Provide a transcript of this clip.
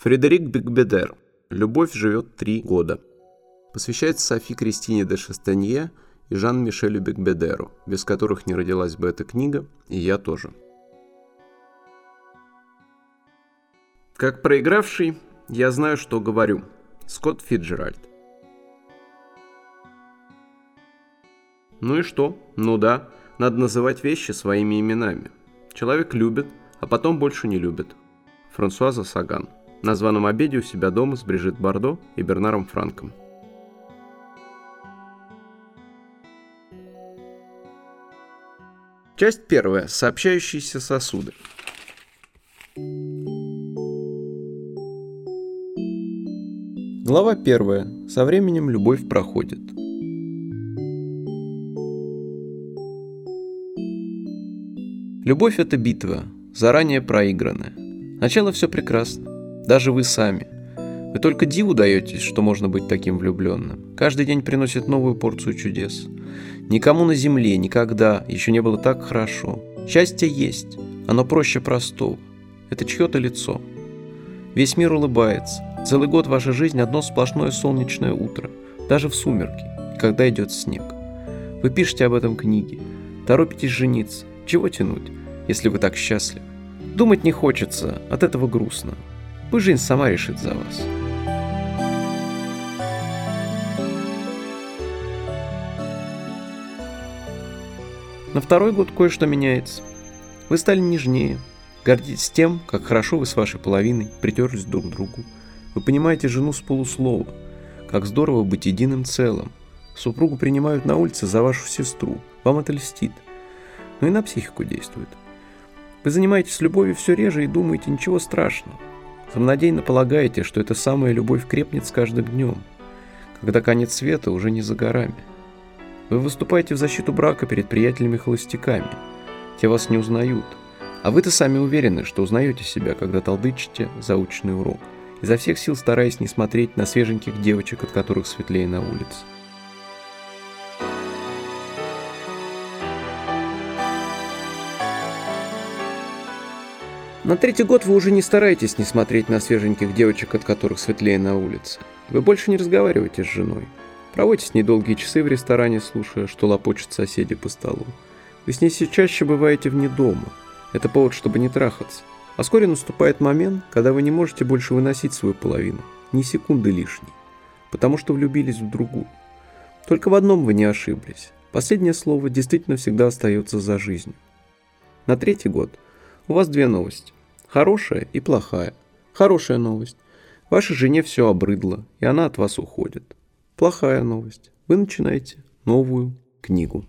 Фредерик Бигбедер. «Любовь живет три года». Посвящается Софи Кристине де Шестанье и Жан-Мишелю Бигбедеру, без которых не родилась бы эта книга, и я тоже. Как проигравший, я знаю, что говорю. Скотт Фиджеральд. Ну и что? Ну да, надо называть вещи своими именами. Человек любит, а потом больше не любит. Франсуаза Саган на званом обеде у себя дома с Брижит Бардо и Бернаром Франком. Часть первая. Сообщающиеся сосуды. Глава первая. Со временем любовь проходит. Любовь – это битва, заранее проигранная. Начало все прекрасно. Даже вы сами. Вы только диву даетесь, что можно быть таким влюбленным. Каждый день приносит новую порцию чудес. Никому на земле никогда еще не было так хорошо. Счастье есть, оно проще простого. Это чье-то лицо. Весь мир улыбается. Целый год ваша жизнь одно сплошное солнечное утро, даже в сумерки, когда идет снег. Вы пишете об этом книги, торопитесь жениться. Чего тянуть, если вы так счастливы? Думать не хочется, от этого грустно. Пусть жизнь сама решит за вас. На второй год кое-что меняется. Вы стали нежнее, гордитесь тем, как хорошо вы с вашей половиной притерлись друг к другу. Вы понимаете жену с полуслова, как здорово быть единым целым. Супругу принимают на улице за вашу сестру, вам это льстит. Но и на психику действует. Вы занимаетесь любовью все реже и думаете, ничего страшного. Самонадеянно полагаете, что эта самая любовь крепнет с каждым днем, когда конец света уже не за горами. Вы выступаете в защиту брака перед приятелями-холостяками. Те вас не узнают. А вы-то сами уверены, что узнаете себя, когда толдычите заученный урок, изо всех сил стараясь не смотреть на свеженьких девочек, от которых светлее на улице. На третий год вы уже не стараетесь не смотреть на свеженьких девочек, от которых светлее на улице. Вы больше не разговариваете с женой. Проводите с ней долгие часы в ресторане, слушая, что лопочут соседи по столу. Вы с ней все чаще бываете вне дома. Это повод, чтобы не трахаться. А вскоре наступает момент, когда вы не можете больше выносить свою половину. Ни секунды лишней. Потому что влюбились в другую. Только в одном вы не ошиблись. Последнее слово действительно всегда остается за жизнью. На третий год у вас две новости. Хорошая и плохая. Хорошая новость. Вашей жене все обрыдло, и она от вас уходит. Плохая новость. Вы начинаете новую книгу.